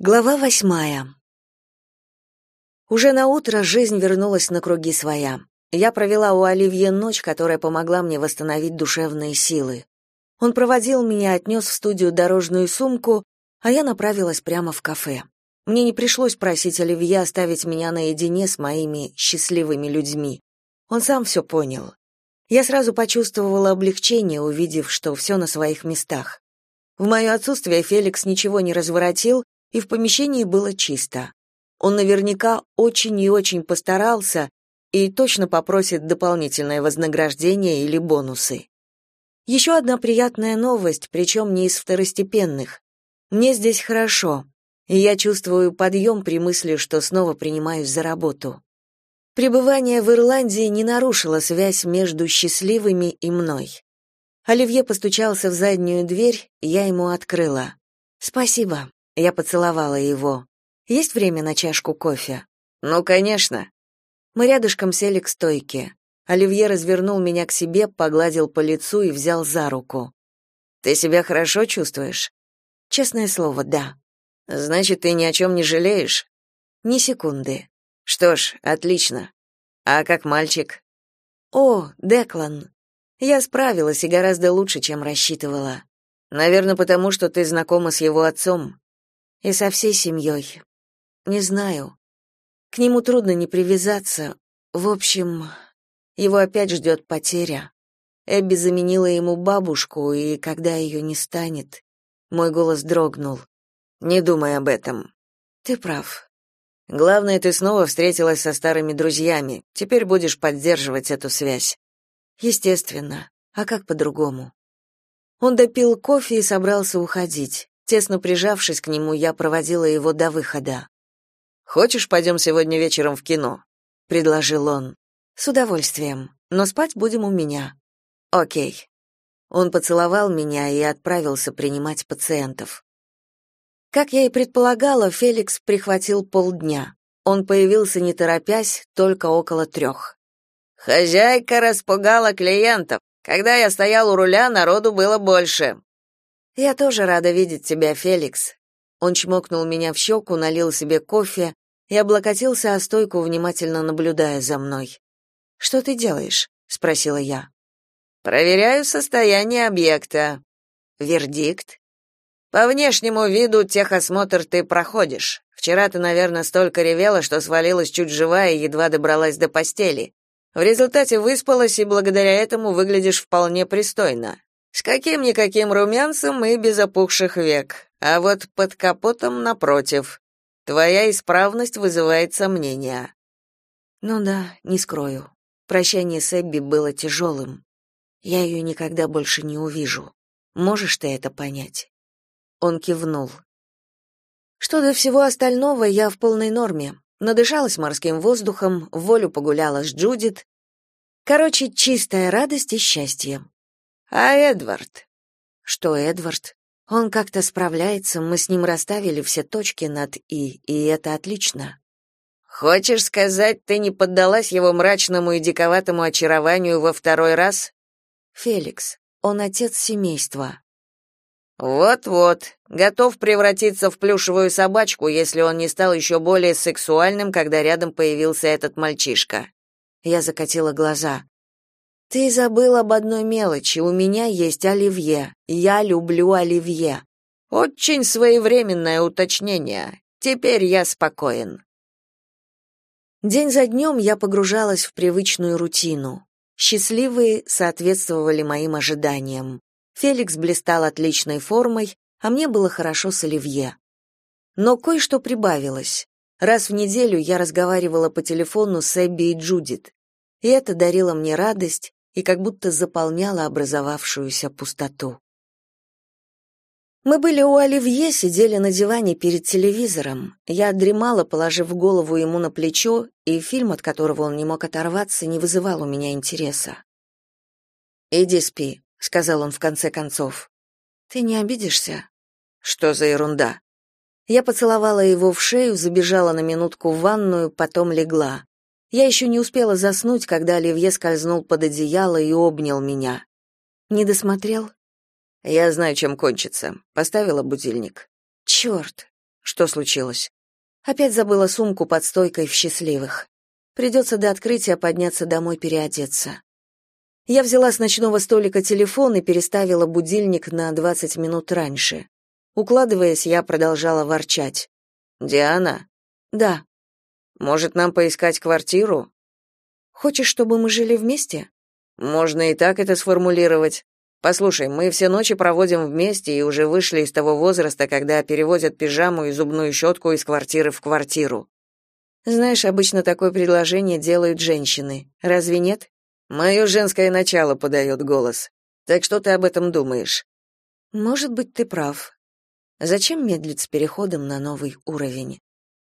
Глава восьмая. Уже на утро жизнь вернулась на круги своя. Я провела у Оливье ночь, которая помогла мне восстановить душевные силы. Он проводил меня, отнес в студию дорожную сумку, а я направилась прямо в кафе. Мне не пришлось просить Оливье оставить меня наедине с моими счастливыми людьми. Он сам все понял. Я сразу почувствовала облегчение, увидев, что все на своих местах. В мое отсутствие Феликс ничего не разворотил, и в помещении было чисто. Он наверняка очень и очень постарался и точно попросит дополнительное вознаграждение или бонусы. Еще одна приятная новость, причем не из второстепенных. Мне здесь хорошо, и я чувствую подъем при мысли, что снова принимаюсь за работу. Пребывание в Ирландии не нарушило связь между счастливыми и мной. Оливье постучался в заднюю дверь, я ему открыла. «Спасибо», я поцеловала его. Есть время на чашку кофе? Ну, конечно. Мы рядышком сели к стойке. Оливье развернул меня к себе, погладил по лицу и взял за руку. Ты себя хорошо чувствуешь? Честное слово, да. Значит, ты ни о чем не жалеешь? Ни секунды. Что ж, отлично. А как мальчик? О, Деклан. Я справилась и гораздо лучше, чем рассчитывала. Наверное, потому что ты знакома с его отцом. И со всей семьей. Не знаю. К нему трудно не привязаться. В общем, его опять ждет потеря. Эбби заменила ему бабушку, и когда ее не станет, мой голос дрогнул. Не думай об этом. Ты прав. Главное, ты снова встретилась со старыми друзьями. Теперь будешь поддерживать эту связь. Естественно. А как по-другому? Он допил кофе и собрался уходить. Тесно прижавшись к нему, я проводила его до выхода. «Хочешь, пойдем сегодня вечером в кино?» — предложил он. «С удовольствием, но спать будем у меня». «Окей». Он поцеловал меня и отправился принимать пациентов. Как я и предполагала, Феликс прихватил полдня. Он появился не торопясь, только около трех. «Хозяйка распугала клиентов. Когда я стоял у руля, народу было больше. «Я тоже рада видеть тебя, Феликс». Он чмокнул меня в щеку, налил себе кофе и облокотился о стойку, внимательно наблюдая за мной. «Что ты делаешь?» — спросила я. «Проверяю состояние объекта». «Вердикт?» «По внешнему виду техосмотр ты проходишь. Вчера ты, наверное, столько ревела, что свалилась чуть живая и едва добралась до постели. В результате выспалась и благодаря этому выглядишь вполне пристойно. С каким-никаким румянцем и без опухших век. А вот под капотом напротив. Твоя исправность вызывает сомнения. Ну да, не скрою. Прощание с Эбби было тяжелым. Я ее никогда больше не увижу. Можешь ты это понять? Он кивнул. Что до всего остального, я в полной норме. Надышалась морским воздухом, волю погуляла с Джудит. Короче, чистая радость и счастье. А Эдвард? Что Эдвард? Он как-то справляется, мы с ним расставили все точки над «и», и это отлично. Хочешь сказать, ты не поддалась его мрачному и диковатому очарованию во второй раз? Феликс, он отец семейства. Вот-вот, готов превратиться в плюшевую собачку, если он не стал еще более сексуальным, когда рядом появился этот мальчишка. Я закатила глаза. Ты забыл об одной мелочи. У меня есть оливье. Я люблю оливье. Очень своевременное уточнение. Теперь я спокоен. День за днем я погружалась в привычную рутину. Счастливые соответствовали моим ожиданиям. Феликс блистал отличной формой, а мне было хорошо с оливье. Но кое-что прибавилось. Раз в неделю я разговаривала по телефону с Эбби и Джудит, и это дарило мне радость, и как будто заполняла образовавшуюся пустоту. Мы были у Оливье, сидели на диване перед телевизором. Я дремала, положив голову ему на плечо, и фильм, от которого он не мог оторваться, не вызывал у меня интереса. «Иди спи», — сказал он в конце концов. «Ты не обидишься?» «Что за ерунда?» Я поцеловала его в шею, забежала на минутку в ванную, потом легла. Я еще не успела заснуть, когда Оливье скользнул под одеяло и обнял меня. Не досмотрел? Я знаю, чем кончится. Поставила будильник. Черт. Что случилось? Опять забыла сумку под стойкой в счастливых. Придется до открытия подняться домой переодеться. Я взяла с ночного столика телефон и переставила будильник на 20 минут раньше. Укладываясь, я продолжала ворчать. «Диана?» «Да». «Может, нам поискать квартиру?» «Хочешь, чтобы мы жили вместе?» «Можно и так это сформулировать. Послушай, мы все ночи проводим вместе и уже вышли из того возраста, когда перевозят пижаму и зубную щетку из квартиры в квартиру. Знаешь, обычно такое предложение делают женщины. Разве нет? Мое женское начало подает голос. Так что ты об этом думаешь? Может быть, ты прав. Зачем медлить с переходом на новый уровень?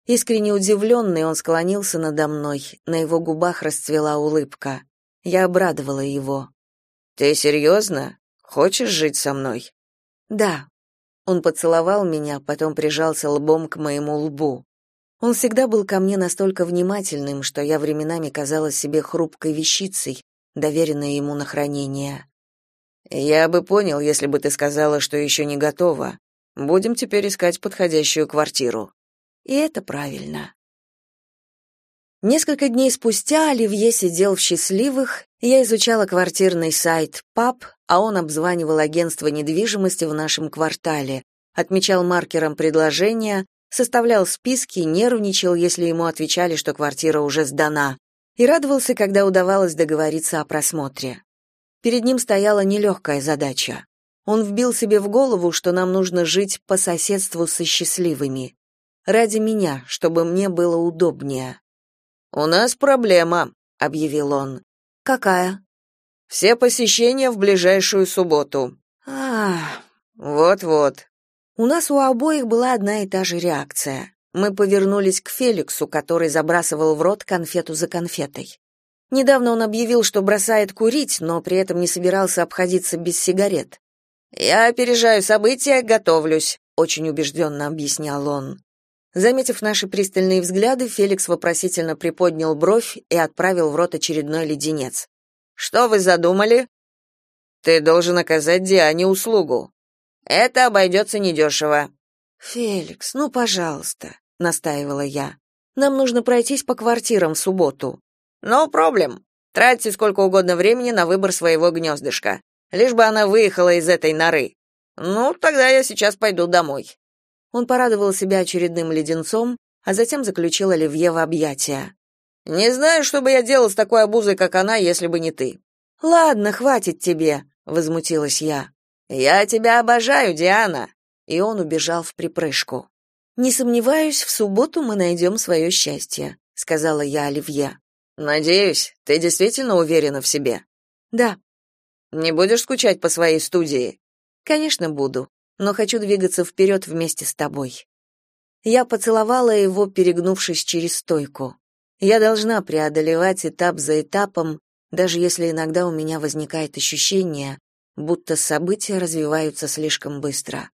Искренне удивленный, он склонился надо мной, на его губах расцвела улыбка. Я обрадовала его. «Ты серьезно? Хочешь жить со мной?» «Да». Он поцеловал меня, потом прижался лбом к моему лбу. Он всегда был ко мне настолько внимательным, что я временами казалась себе хрупкой вещицей, доверенной ему на хранение. «Я бы понял, если бы ты сказала, что еще не готова. Будем теперь искать подходящую квартиру». И это правильно. Несколько дней спустя Оливье сидел в счастливых, я изучала квартирный сайт ПАП, а он обзванивал агентство недвижимости в нашем квартале, отмечал маркером предложения, составлял списки, нервничал, если ему отвечали, что квартира уже сдана, и радовался, когда удавалось договориться о просмотре. Перед ним стояла нелегкая задача. Он вбил себе в голову, что нам нужно жить по соседству со счастливыми. Ради меня, чтобы мне было удобнее. «У нас проблема», — объявил он. «Какая?» «Все посещения в ближайшую субботу». «Ах...» «Вот-вот». У нас у обоих была одна и та же реакция. Мы повернулись к Феликсу, который забрасывал в рот конфету за конфетой. Недавно он объявил, что бросает курить, но при этом не собирался обходиться без сигарет. «Я опережаю события, готовлюсь», — очень убежденно объяснял он. Заметив наши пристальные взгляды, Феликс вопросительно приподнял бровь и отправил в рот очередной леденец. «Что вы задумали?» «Ты должен оказать Диане услугу. Это обойдется недешево». «Феликс, ну, пожалуйста», — настаивала я. «Нам нужно пройтись по квартирам в субботу». «No проблем. Тратьте сколько угодно времени на выбор своего гнездышка. Лишь бы она выехала из этой норы. Ну, тогда я сейчас пойду домой». Он порадовал себя очередным леденцом, а затем заключил Оливье в объятия. «Не знаю, что бы я делал с такой обузой, как она, если бы не ты». «Ладно, хватит тебе», — возмутилась я. «Я тебя обожаю, Диана!» И он убежал в припрыжку. «Не сомневаюсь, в субботу мы найдем свое счастье», — сказала я Оливье. «Надеюсь, ты действительно уверена в себе?» «Да». «Не будешь скучать по своей студии?» «Конечно, буду но хочу двигаться вперед вместе с тобой. Я поцеловала его, перегнувшись через стойку. Я должна преодолевать этап за этапом, даже если иногда у меня возникает ощущение, будто события развиваются слишком быстро.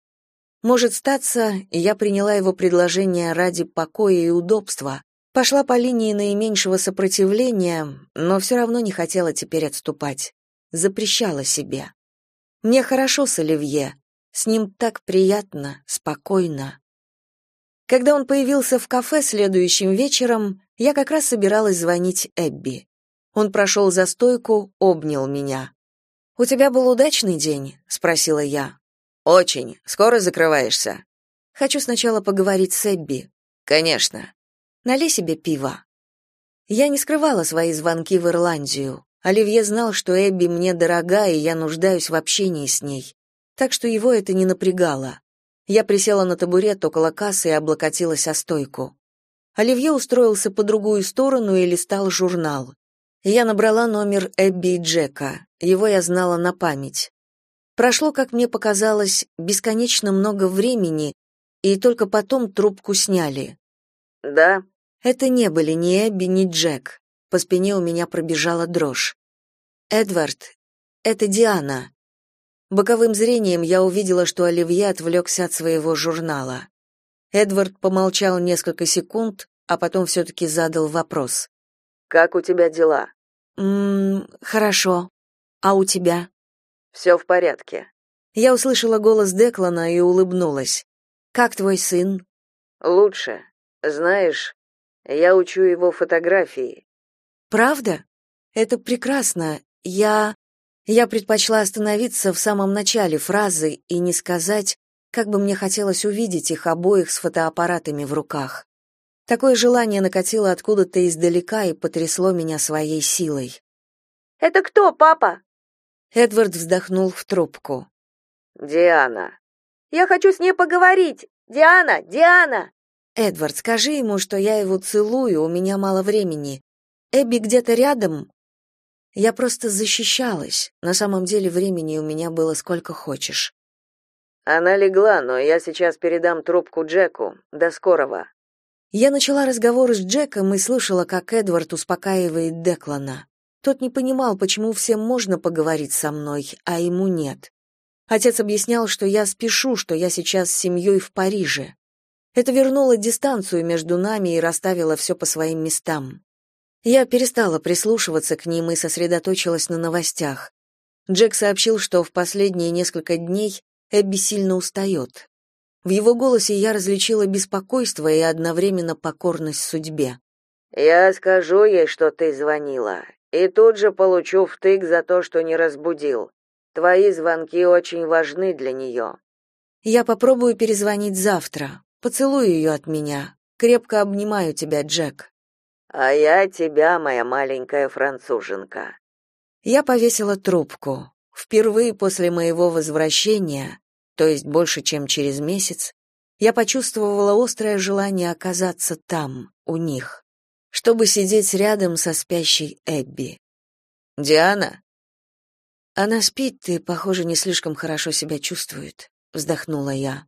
Может статься, я приняла его предложение ради покоя и удобства, пошла по линии наименьшего сопротивления, но все равно не хотела теперь отступать. Запрещала себе. Мне хорошо с Оливье, с ним так приятно, спокойно. Когда он появился в кафе следующим вечером, я как раз собиралась звонить Эбби. Он прошел за стойку, обнял меня. «У тебя был удачный день?» — спросила я. «Очень. Скоро закрываешься?» «Хочу сначала поговорить с Эбби». «Конечно». «Налей себе пиво». Я не скрывала свои звонки в Ирландию. Оливье знал, что Эбби мне дорога, и я нуждаюсь в общении с ней так что его это не напрягало. Я присела на табурет около кассы и облокотилась о стойку. Оливье устроился по другую сторону и листал журнал. Я набрала номер Эбби и Джека. Его я знала на память. Прошло, как мне показалось, бесконечно много времени, и только потом трубку сняли. «Да?» Это не были ни Эбби, ни Джек. По спине у меня пробежала дрожь. «Эдвард, это Диана. Боковым зрением я увидела, что Оливье отвлекся от своего журнала. Эдвард помолчал несколько секунд, а потом все-таки задал вопрос. «Как у тебя дела?» «Ммм, хорошо. А у тебя?» «Все в порядке». Я услышала голос Деклана и улыбнулась. «Как твой сын?» Лучше. Знаешь, я учу его фотографии. Правда? Это прекрасно. Я я предпочла остановиться в самом начале фразы и не сказать, как бы мне хотелось увидеть их обоих с фотоаппаратами в руках. Такое желание накатило откуда-то издалека и потрясло меня своей силой. «Это кто, папа?» Эдвард вздохнул в трубку. «Диана». «Я хочу с ней поговорить! Диана! Диана!» «Эдвард, скажи ему, что я его целую, у меня мало времени. Эбби где-то рядом?» Я просто защищалась. На самом деле времени у меня было сколько хочешь. Она легла, но я сейчас передам трубку Джеку. До скорого. Я начала разговор с Джеком и слышала, как Эдвард успокаивает Деклана. Тот не понимал, почему всем можно поговорить со мной, а ему нет. Отец объяснял, что я спешу, что я сейчас с семьей в Париже. Это вернуло дистанцию между нами и расставило все по своим местам. Я перестала прислушиваться к ним и сосредоточилась на новостях. Джек сообщил, что в последние несколько дней Эбби сильно устает. В его голосе я различила беспокойство и одновременно покорность судьбе. «Я скажу ей, что ты звонила, и тут же получу втык за то, что не разбудил. Твои звонки очень важны для нее». «Я попробую перезвонить завтра. Поцелуй ее от меня. Крепко обнимаю тебя, Джек». А я тебя, моя маленькая француженка. Я повесила трубку. Впервые после моего возвращения, то есть больше, чем через месяц, я почувствовала острое желание оказаться там, у них, чтобы сидеть рядом со спящей Эбби. Диана? Она спит и, похоже, не слишком хорошо себя чувствует, вздохнула я.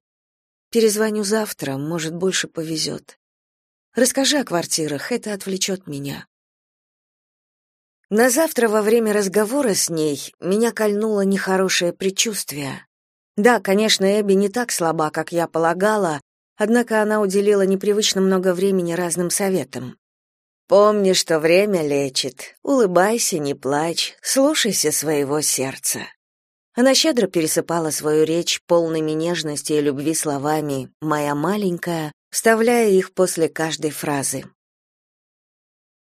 Перезвоню завтра, может, больше повезет. Расскажи о квартирах, это отвлечет меня. На завтра во время разговора с ней меня кольнуло нехорошее предчувствие. Да, конечно, Эбби не так слаба, как я полагала, однако она уделила непривычно много времени разным советам. Помни, что время лечит. Улыбайся, не плачь, слушайся своего сердца. Она щедро пересыпала свою речь полными нежности и любви словами «моя маленькая», вставляя их после каждой фразы.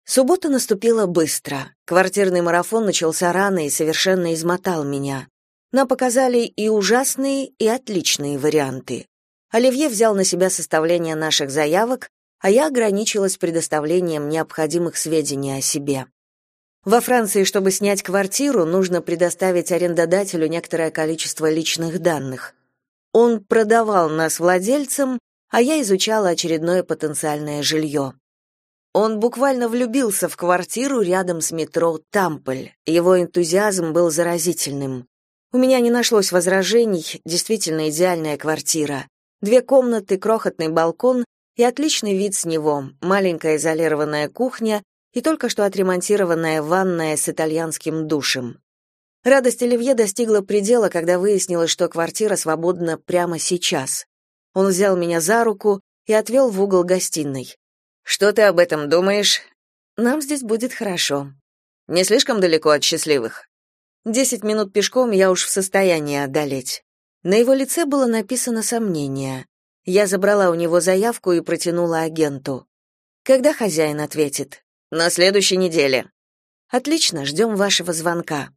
Суббота наступила быстро. Квартирный марафон начался рано и совершенно измотал меня. Нам показали и ужасные, и отличные варианты. Оливье взял на себя составление наших заявок, а я ограничилась предоставлением необходимых сведений о себе. Во Франции, чтобы снять квартиру, нужно предоставить арендодателю некоторое количество личных данных. Он продавал нас владельцам, а я изучала очередное потенциальное жилье. Он буквально влюбился в квартиру рядом с метро Тамполь. Его энтузиазм был заразительным. У меня не нашлось возражений, действительно идеальная квартира. Две комнаты, крохотный балкон и отличный вид с него, маленькая изолированная кухня и только что отремонтированная ванная с итальянским душем. Радость Оливье достигла предела, когда выяснилось, что квартира свободна прямо сейчас. Он взял меня за руку и отвел в угол гостиной. «Что ты об этом думаешь?» «Нам здесь будет хорошо». «Не слишком далеко от счастливых?» «Десять минут пешком я уж в состоянии одолеть». На его лице было написано сомнение. Я забрала у него заявку и протянула агенту. «Когда хозяин ответит?» «На следующей неделе». «Отлично, ждем вашего звонка».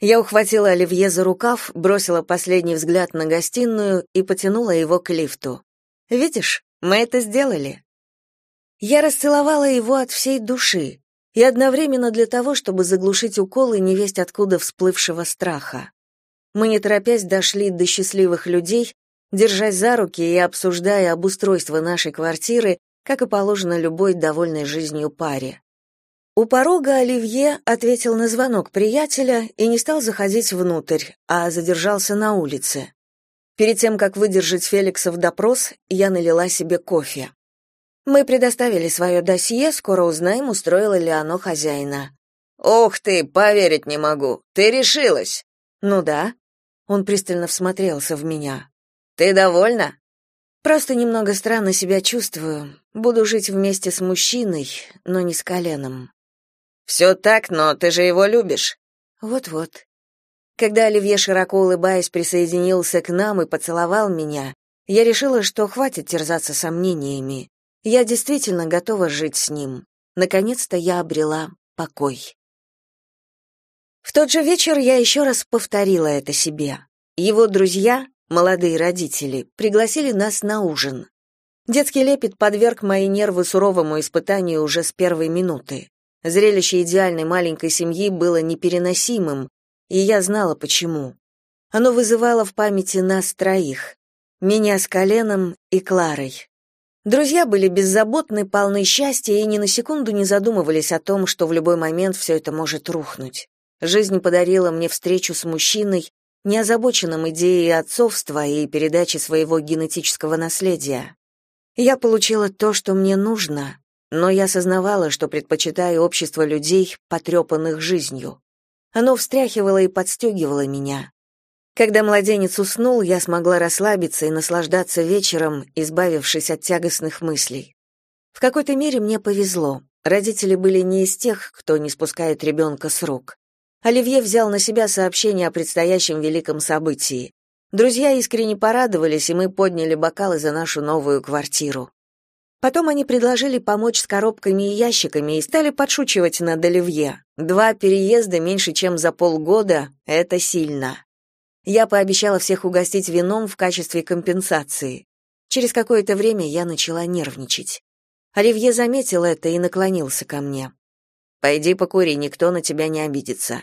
Я ухватила Оливье за рукав, бросила последний взгляд на гостиную и потянула его к лифту. «Видишь, мы это сделали». Я расцеловала его от всей души и одновременно для того, чтобы заглушить уколы невесть откуда всплывшего страха. Мы, не торопясь, дошли до счастливых людей, держась за руки и обсуждая обустройство нашей квартиры, как и положено любой довольной жизнью паре. У порога Оливье ответил на звонок приятеля и не стал заходить внутрь, а задержался на улице. Перед тем, как выдержать Феликса в допрос, я налила себе кофе. Мы предоставили свое досье, скоро узнаем, устроило ли оно хозяина. «Ух ты, поверить не могу! Ты решилась!» «Ну да». Он пристально всмотрелся в меня. «Ты довольна?» «Просто немного странно себя чувствую. Буду жить вместе с мужчиной, но не с коленом». «Все так, но ты же его любишь». Вот-вот. Когда Оливье, широко улыбаясь, присоединился к нам и поцеловал меня, Я решила, что хватит терзаться сомнениями. Я действительно готова жить с ним. Наконец-то я обрела покой. В тот же вечер я еще раз повторила это себе. Его друзья, молодые родители, пригласили нас на ужин. Детский лепет подверг мои нервы суровому испытанию уже с первой минуты. Зрелище идеальной маленькой семьи было непереносимым, и я знала почему. Оно вызывало в памяти нас троих. Меня с Коленом и Кларой. Друзья были беззаботны, полны счастья и ни на секунду не задумывались о том, что в любой момент все это может рухнуть. Жизнь подарила мне встречу с мужчиной, не озабоченным идеей отцовства и передачи своего генетического наследия. Я получила то, что мне нужно, но я осознавала, что предпочитаю общество людей, потрепанных жизнью. Оно встряхивало и подстегивало меня. Когда младенец уснул, я смогла расслабиться и наслаждаться вечером, избавившись от тягостных мыслей. В какой-то мере мне повезло. Родители были не из тех, кто не спускает ребенка с рук. Оливье взял на себя сообщение о предстоящем великом событии. Друзья искренне порадовались, и мы подняли бокалы за нашу новую квартиру. Потом они предложили помочь с коробками и ящиками и стали подшучивать над Оливье. Два переезда меньше, чем за полгода — это сильно. Я пообещала всех угостить вином в качестве компенсации. Через какое-то время я начала нервничать. Оливье заметил это и наклонился ко мне. Пойди покури, никто на тебя не обидится.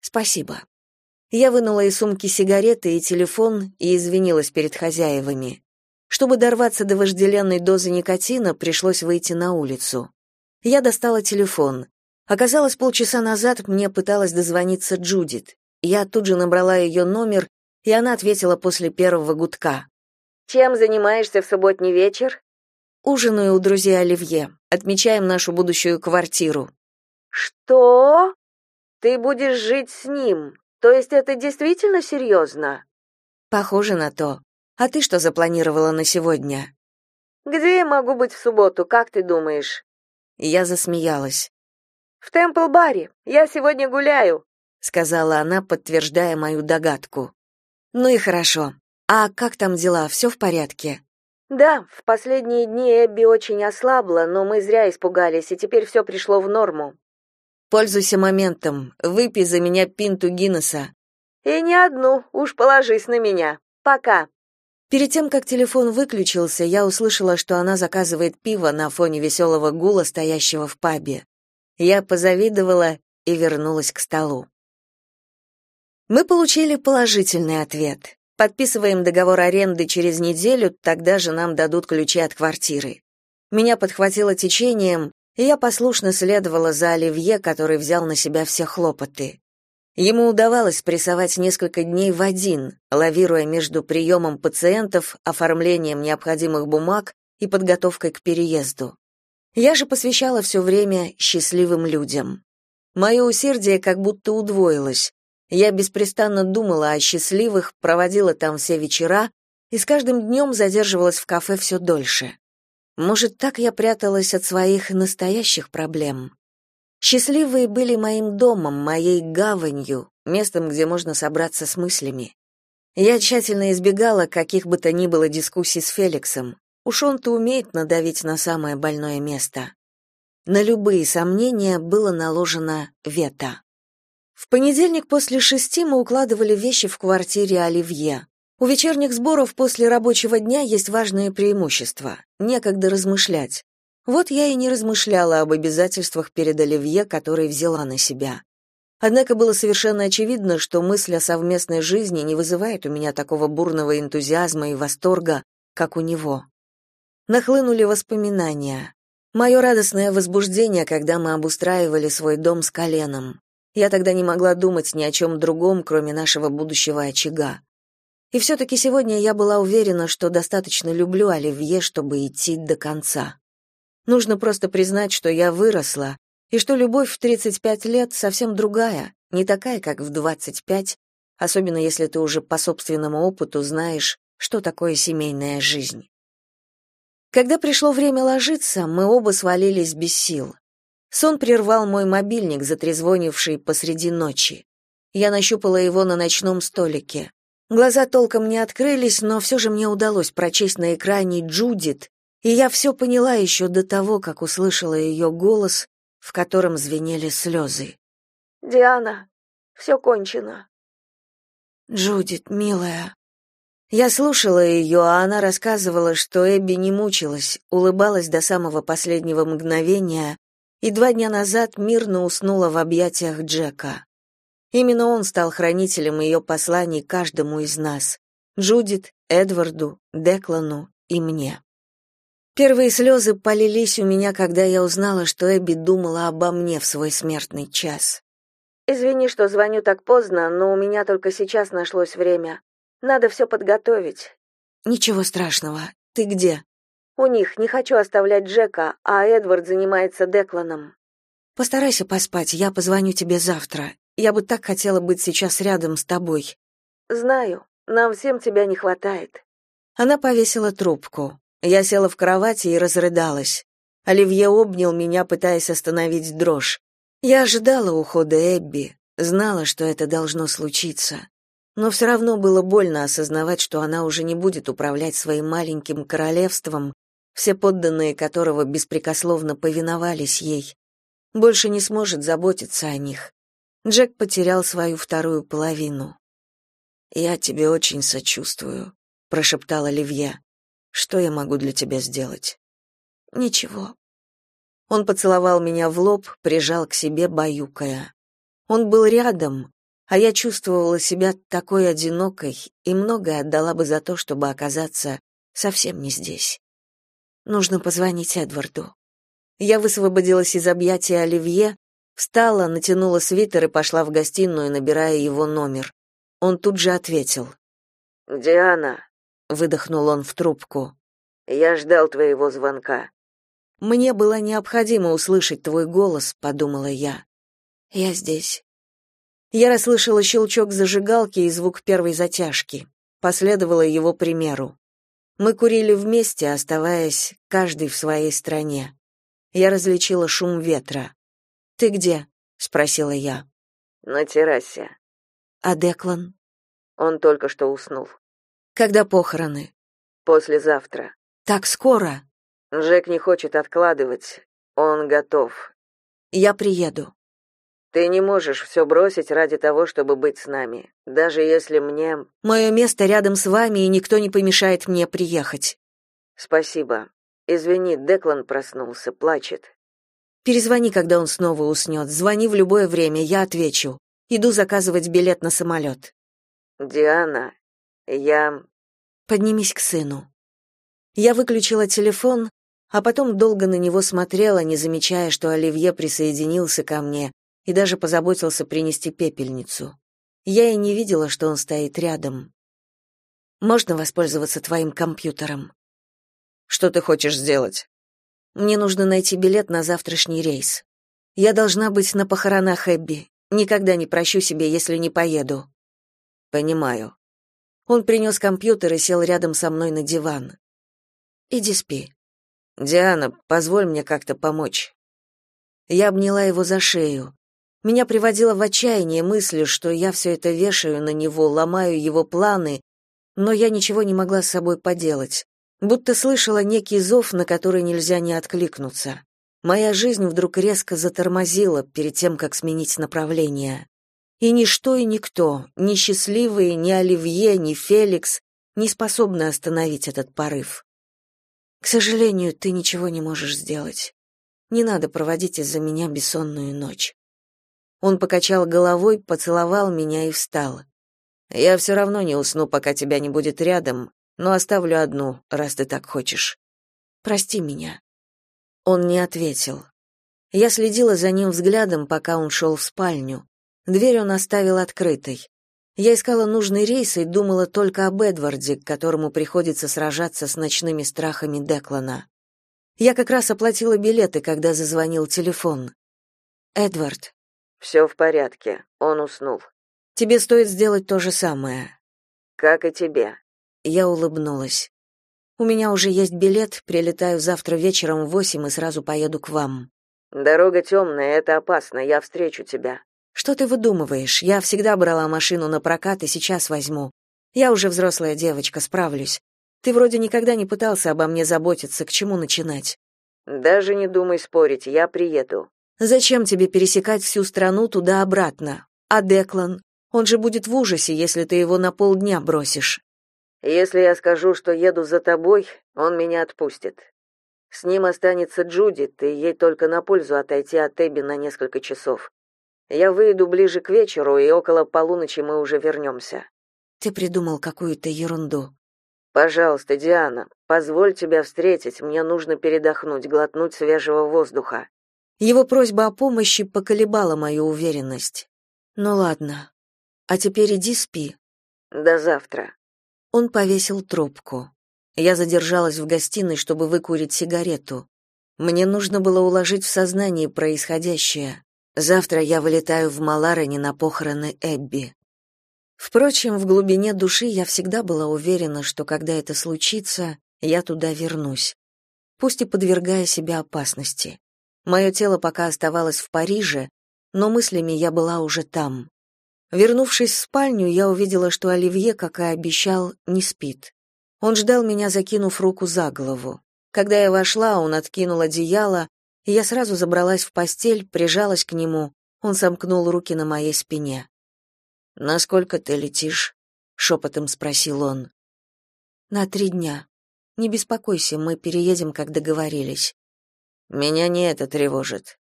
Спасибо. Я вынула из сумки сигареты и телефон и извинилась перед хозяевами. Чтобы дорваться до вожделенной дозы никотина, пришлось выйти на улицу. Я достала телефон. Оказалось, полчаса назад мне пыталась дозвониться Джудит. Я тут же набрала ее номер, и она ответила после первого гудка. «Чем занимаешься в субботний вечер?» «Ужинаю у друзей Оливье. Отмечаем нашу будущую квартиру. Что? Ты будешь жить с ним? То есть это действительно серьезно?» Похоже на то. А ты что запланировала на сегодня? Где я могу быть в субботу, как ты думаешь? Я засмеялась. В Темпл-баре. Я сегодня гуляю, сказала она, подтверждая мою догадку. Ну и хорошо. А как там дела? Все в порядке? Да, в последние дни Эбби очень ослабла, но мы зря испугались, и теперь все пришло в норму. Пользуйся моментом. Выпей за меня пинту Гиннесса. И не одну, уж положись на меня. Пока. Перед тем, как телефон выключился, я услышала, что она заказывает пиво на фоне веселого гула, стоящего в пабе. Я позавидовала и вернулась к столу. Мы получили положительный ответ. Подписываем договор аренды через неделю, тогда же нам дадут ключи от квартиры. Меня подхватило течением, и я послушно следовала за Оливье, который взял на себя все хлопоты. Ему удавалось прессовать несколько дней в один, лавируя между приемом пациентов, оформлением необходимых бумаг и подготовкой к переезду. Я же посвящала все время счастливым людям. Мое усердие как будто удвоилось. Я беспрестанно думала о счастливых, проводила там все вечера и с каждым днем задерживалась в кафе все дольше. Может, так я пряталась от своих настоящих проблем. Счастливые были моим домом, моей гаванью, местом, где можно собраться с мыслями. Я тщательно избегала каких бы то ни было дискуссий с Феликсом. Уж он-то умеет надавить на самое больное место. На любые сомнения было наложено вето. В понедельник после шести мы укладывали вещи в квартире Оливье. У вечерних сборов после рабочего дня есть важное преимущество — некогда размышлять. Вот я и не размышляла об обязательствах перед Оливье, которые взяла на себя. Однако было совершенно очевидно, что мысль о совместной жизни не вызывает у меня такого бурного энтузиазма и восторга, как у него. Нахлынули воспоминания. Мое радостное возбуждение, когда мы обустраивали свой дом с коленом. Я тогда не могла думать ни о чем другом, кроме нашего будущего очага. И все-таки сегодня я была уверена, что достаточно люблю Оливье, чтобы идти до конца. Нужно просто признать, что я выросла, и что любовь в 35 лет совсем другая, не такая, как в 25, особенно если ты уже по собственному опыту знаешь, что такое семейная жизнь. Когда пришло время ложиться, мы оба свалились без сил. Сон прервал мой мобильник, затрезвонивший посреди ночи. Я нащупала его на ночном столике. Глаза толком не открылись, но все же мне удалось прочесть на экране Джудит, и я все поняла еще до того, как услышала ее голос, в котором звенели слезы. «Диана, все кончено». «Джудит, милая». Я слушала ее, а она рассказывала, что Эбби не мучилась, улыбалась до самого последнего мгновения и два дня назад мирно уснула в объятиях Джека. Именно он стал хранителем ее посланий каждому из нас — Джудит, Эдварду, Деклану и мне. Первые слезы полились у меня, когда я узнала, что Эбби думала обо мне в свой смертный час. «Извини, что звоню так поздно, но у меня только сейчас нашлось время. Надо все подготовить». «Ничего страшного. Ты где?» «У них. Не хочу оставлять Джека, а Эдвард занимается Декланом». «Постарайся поспать, я позвоню тебе завтра. Я бы так хотела быть сейчас рядом с тобой. Знаю, нам всем тебя не хватает. Она повесила трубку. Я села в кровати и разрыдалась. Оливье обнял меня, пытаясь остановить дрожь. Я ожидала ухода Эбби, знала, что это должно случиться. Но все равно было больно осознавать, что она уже не будет управлять своим маленьким королевством, все подданные которого беспрекословно повиновались ей. Больше не сможет заботиться о них. Джек потерял свою вторую половину. «Я тебе очень сочувствую», — прошептал Оливье. «Что я могу для тебя сделать?» «Ничего». Он поцеловал меня в лоб, прижал к себе, баюкая. Он был рядом, а я чувствовала себя такой одинокой и многое отдала бы за то, чтобы оказаться совсем не здесь. Нужно позвонить Эдварду. Я высвободилась из объятия Оливье, Встала, натянула свитер и пошла в гостиную, набирая его номер. Он тут же ответил. «Диана», — выдохнул он в трубку. «Я ждал твоего звонка». «Мне было необходимо услышать твой голос», — подумала я. «Я здесь». Я расслышала щелчок зажигалки и звук первой затяжки. Последовала его примеру. Мы курили вместе, оставаясь каждый в своей стране. Я различила шум ветра. «Ты где?» — спросила я. «На террасе». «А Деклан?» «Он только что уснул». «Когда похороны?» «Послезавтра». «Так скоро?» «Джек не хочет откладывать. Он готов». «Я приеду». «Ты не можешь все бросить ради того, чтобы быть с нами, даже если мне...» «Мое место рядом с вами, и никто не помешает мне приехать». «Спасибо. Извини, Деклан проснулся, плачет. Перезвони, когда он снова уснет. Звони в любое время, я отвечу. Иду заказывать билет на самолет». «Диана, я...» «Поднимись к сыну». Я выключила телефон, а потом долго на него смотрела, не замечая, что Оливье присоединился ко мне и даже позаботился принести пепельницу. Я и не видела, что он стоит рядом. «Можно воспользоваться твоим компьютером?» «Что ты хочешь сделать?» Мне нужно найти билет на завтрашний рейс. Я должна быть на похоронах Эбби. Никогда не прощу себе, если не поеду. Понимаю. Он принес компьютер и сел рядом со мной на диван. Иди спи. Диана, позволь мне как-то помочь. Я обняла его за шею. Меня приводила в отчаяние мысль, что я все это вешаю на него, ломаю его планы, но я ничего не могла с собой поделать будто слышала некий зов, на который нельзя не откликнуться. Моя жизнь вдруг резко затормозила перед тем, как сменить направление. И ничто и никто, ни счастливые, ни Оливье, ни Феликс, не способны остановить этот порыв. К сожалению, ты ничего не можешь сделать. Не надо проводить из-за меня бессонную ночь. Он покачал головой, поцеловал меня и встал. Я все равно не усну, пока тебя не будет рядом, но оставлю одну, раз ты так хочешь. Прости меня. Он не ответил. Я следила за ним взглядом, пока он шел в спальню. Дверь он оставил открытой. Я искала нужный рейс и думала только об Эдварде, которому приходится сражаться с ночными страхами Деклана. Я как раз оплатила билеты, когда зазвонил телефон. Эдвард. «Все в порядке. Он уснул. Тебе стоит сделать то же самое. Как и тебе. Я улыбнулась. У меня уже есть билет, прилетаю завтра вечером в восемь и сразу поеду к вам. Дорога темная, это опасно, я встречу тебя. Что ты выдумываешь? Я всегда брала машину на прокат и сейчас возьму. Я уже взрослая девочка, справлюсь. Ты вроде никогда не пытался обо мне заботиться, к чему начинать? Даже не думай спорить, я приеду. Зачем тебе пересекать всю страну туда-обратно? А Деклан? Он же будет в ужасе, если ты его на полдня бросишь. Если я скажу, что еду за тобой, он меня отпустит. С ним останется Джудит, и ей только на пользу отойти от Эбби на несколько часов. Я выйду ближе к вечеру, и около полуночи мы уже вернемся». «Ты придумал какую-то ерунду». «Пожалуйста, Диана, позволь тебя встретить, мне нужно передохнуть, глотнуть свежего воздуха». Его просьба о помощи поколебала мою уверенность. «Ну ладно. А теперь иди спи». «До завтра». Он повесил трубку. Я задержалась в гостиной, чтобы выкурить сигарету. Мне нужно было уложить в сознание происходящее. Завтра я вылетаю в Маларене на похороны Эбби. Впрочем, в глубине души я всегда была уверена, что когда это случится, я туда вернусь. Пусть и подвергая себя опасности. Мое тело пока оставалось в Париже, но мыслями я была уже там. Вернувшись в спальню, я увидела, что Оливье, как и обещал, не спит. Он ждал меня, закинув руку за голову. Когда я вошла, он откинул одеяло, я сразу забралась в постель, прижалась к нему. Он сомкнул руки на моей спине. «Насколько ты летишь?» — шепотом спросил он. «На три дня. Не беспокойся, мы переедем, как договорились». «Меня не это тревожит».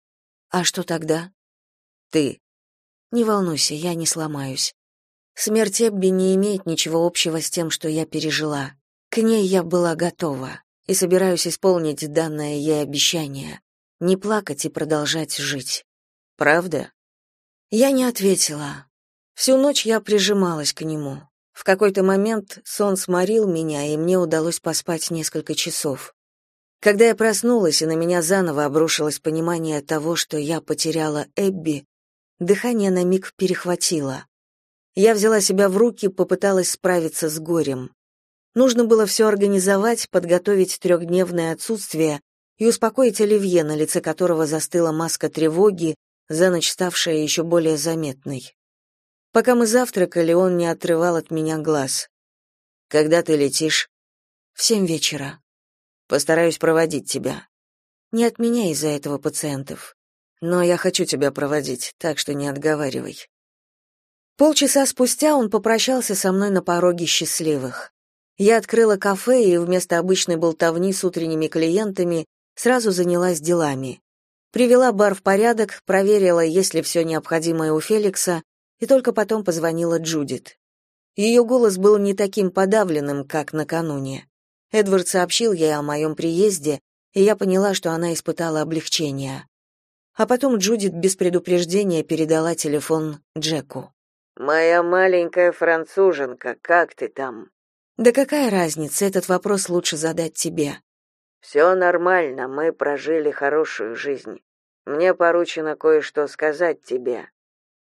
«А что тогда?» «Ты». «Не волнуйся, я не сломаюсь. Смерть Эбби не имеет ничего общего с тем, что я пережила. К ней я была готова и собираюсь исполнить данное ей обещание не плакать и продолжать жить. Правда? Я не ответила. Всю ночь я прижималась к нему. В какой-то момент сон сморил меня, и мне удалось поспать несколько часов. Когда я проснулась, и на меня заново обрушилось понимание того, что я потеряла Эбби, дыхание на миг перехватило. Я взяла себя в руки, попыталась справиться с горем. Нужно было все организовать, подготовить трехдневное отсутствие и успокоить Оливье, на лице которого застыла маска тревоги, за ночь ставшая еще более заметной. Пока мы завтракали, он не отрывал от меня глаз. «Когда ты летишь?» «В семь вечера». «Постараюсь проводить тебя». «Не от меня из-за этого пациентов. Но я хочу тебя проводить, так что не отговаривай». Полчаса спустя он попрощался со мной на пороге счастливых. Я открыла кафе и вместо обычной болтовни с утренними клиентами сразу занялась делами. Привела бар в порядок, проверила, есть ли все необходимое у Феликса, и только потом позвонила Джудит. Ее голос был не таким подавленным, как накануне. Эдвард сообщил ей о моем приезде, и я поняла, что она испытала облегчение. А потом Джудит без предупреждения передала телефон Джеку. «Моя маленькая француженка, как ты там?» Да какая разница, этот вопрос лучше задать тебе. «Все нормально, мы прожили хорошую жизнь. Мне поручено кое-что сказать тебе,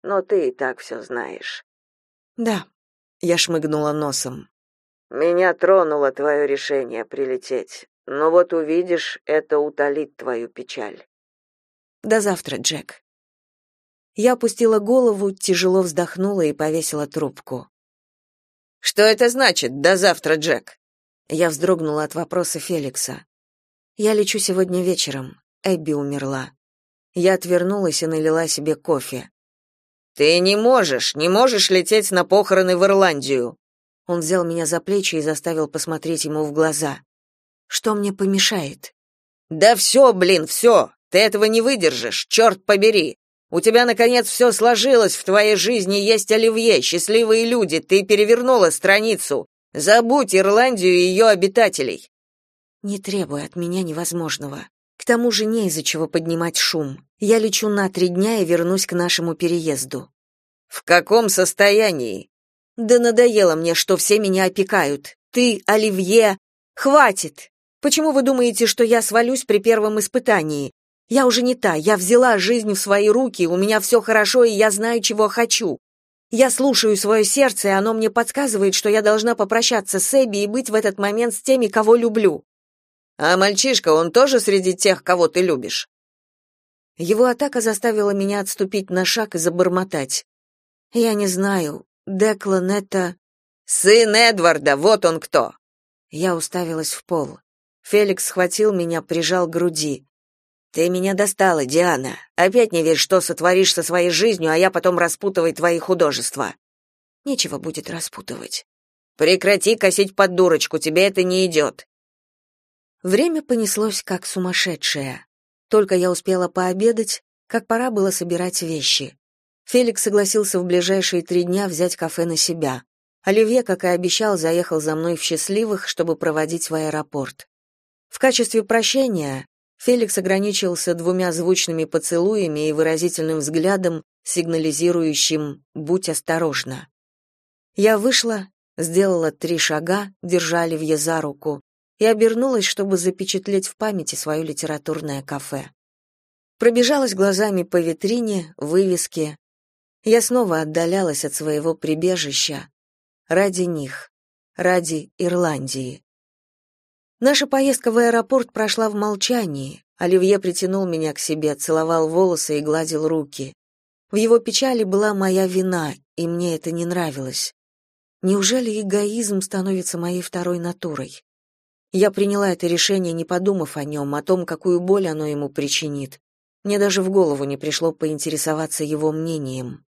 но ты и так все знаешь. Да, я шмыгнула носом. Меня тронуло твое решение прилететь. Но вот увидишь, это утолит твою печаль. До завтра, Джек. Я опустила голову, тяжело вздохнула и повесила трубку. Что это значит «до завтра, Джек»?» Я вздрогнула от вопроса Феликса. «Я лечу сегодня вечером. Эбби умерла». Я отвернулась и налила себе кофе. «Ты не можешь, не можешь лететь на похороны в Ирландию!» Он взял меня за плечи и заставил посмотреть ему в глаза. «Что мне помешает?» «Да все, блин, все! Ты этого не выдержишь, черт побери! У тебя, наконец, все сложилось, в твоей жизни есть Оливье, счастливые люди, ты перевернула страницу. Забудь Ирландию и ее обитателей. Не требуй от меня невозможного. К тому же не из-за чего поднимать шум. Я лечу на три дня и вернусь к нашему переезду. В каком состоянии? Да надоело мне, что все меня опекают. Ты, Оливье, хватит. Почему вы думаете, что я свалюсь при первом испытании? Я уже не та, я взяла жизнь в свои руки, у меня все хорошо, и я знаю, чего хочу. Я слушаю свое сердце, и оно мне подсказывает, что я должна попрощаться с Эбби и быть в этот момент с теми, кого люблю. А мальчишка, он тоже среди тех, кого ты любишь? Его атака заставила меня отступить на шаг и забормотать. Я не знаю, Деклан это... Сын Эдварда, вот он кто. Я уставилась в пол. Феликс схватил меня, прижал к груди. Ты меня достала, Диана. Опять не верь, что сотворишь со своей жизнью, а я потом распутывай твои художества. Нечего будет распутывать. Прекрати косить под дурочку, тебе это не идет». Время понеслось как сумасшедшее. Только я успела пообедать, как пора было собирать вещи. Феликс согласился в ближайшие три дня взять кафе на себя. Оливье, как и обещал, заехал за мной в Счастливых, чтобы проводить в аэропорт. В качестве прощения Феликс ограничился двумя звучными поцелуями и выразительным взглядом, сигнализирующим «будь осторожна». Я вышла, сделала три шага, держа Оливье за руку, и обернулась, чтобы запечатлеть в памяти свое литературное кафе. Пробежалась глазами по витрине, вывеске. Я снова отдалялась от своего прибежища. Ради них. Ради Ирландии. Наша поездка в аэропорт прошла в молчании. Оливье притянул меня к себе, целовал волосы и гладил руки. В его печали была моя вина, и мне это не нравилось. Неужели эгоизм становится моей второй натурой? Я приняла это решение, не подумав о нем, о том, какую боль оно ему причинит. Мне даже в голову не пришло поинтересоваться его мнением.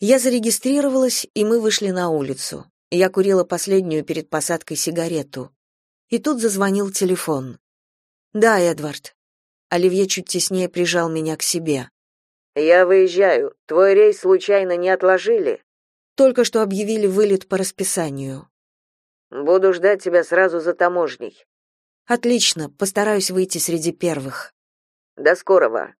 Я зарегистрировалась, и мы вышли на улицу. Я курила последнюю перед посадкой сигарету. И тут зазвонил телефон. «Да, Эдвард». Оливье чуть теснее прижал меня к себе. «Я выезжаю. Твой рейс случайно не отложили?» Только что объявили вылет по расписанию. Буду ждать тебя сразу за таможней. Отлично, постараюсь выйти среди первых. До скорого.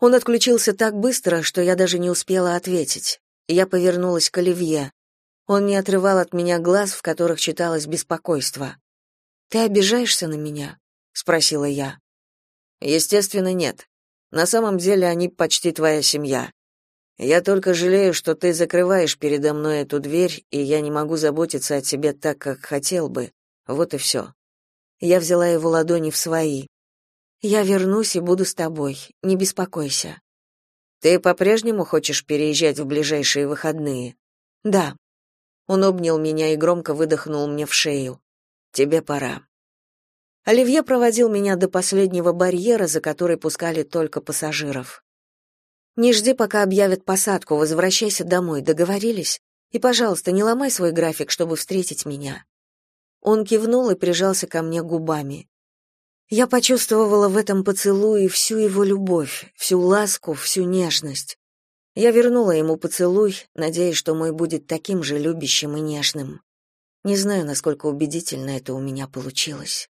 Он отключился так быстро, что я даже не успела ответить. Я повернулась к Оливье. Он не отрывал от меня глаз, в которых читалось беспокойство. Ты обижаешься на меня? спросила я. Естественно, нет. На самом деле они почти твоя семья. Я только жалею, что ты закрываешь передо мной эту дверь, и я не могу заботиться о тебе так, как хотел бы. Вот и все». Я взяла его ладони в свои. Я вернусь и буду с тобой. Не беспокойся. Ты по-прежнему хочешь переезжать в ближайшие выходные? Да. Он обнял меня и громко выдохнул мне в шею. Тебе пора. Оливье проводил меня до последнего барьера, за который пускали только пассажиров. Не жди, пока объявят посадку, возвращайся домой, договорились? И, пожалуйста, не ломай свой график, чтобы встретить меня. Он кивнул и прижался ко мне губами. Я почувствовала в этом поцелуе всю его любовь, всю ласку, всю нежность. Я вернула ему поцелуй, надеясь, что мой будет таким же любящим и нежным. Не знаю, насколько убедительно это у меня получилось.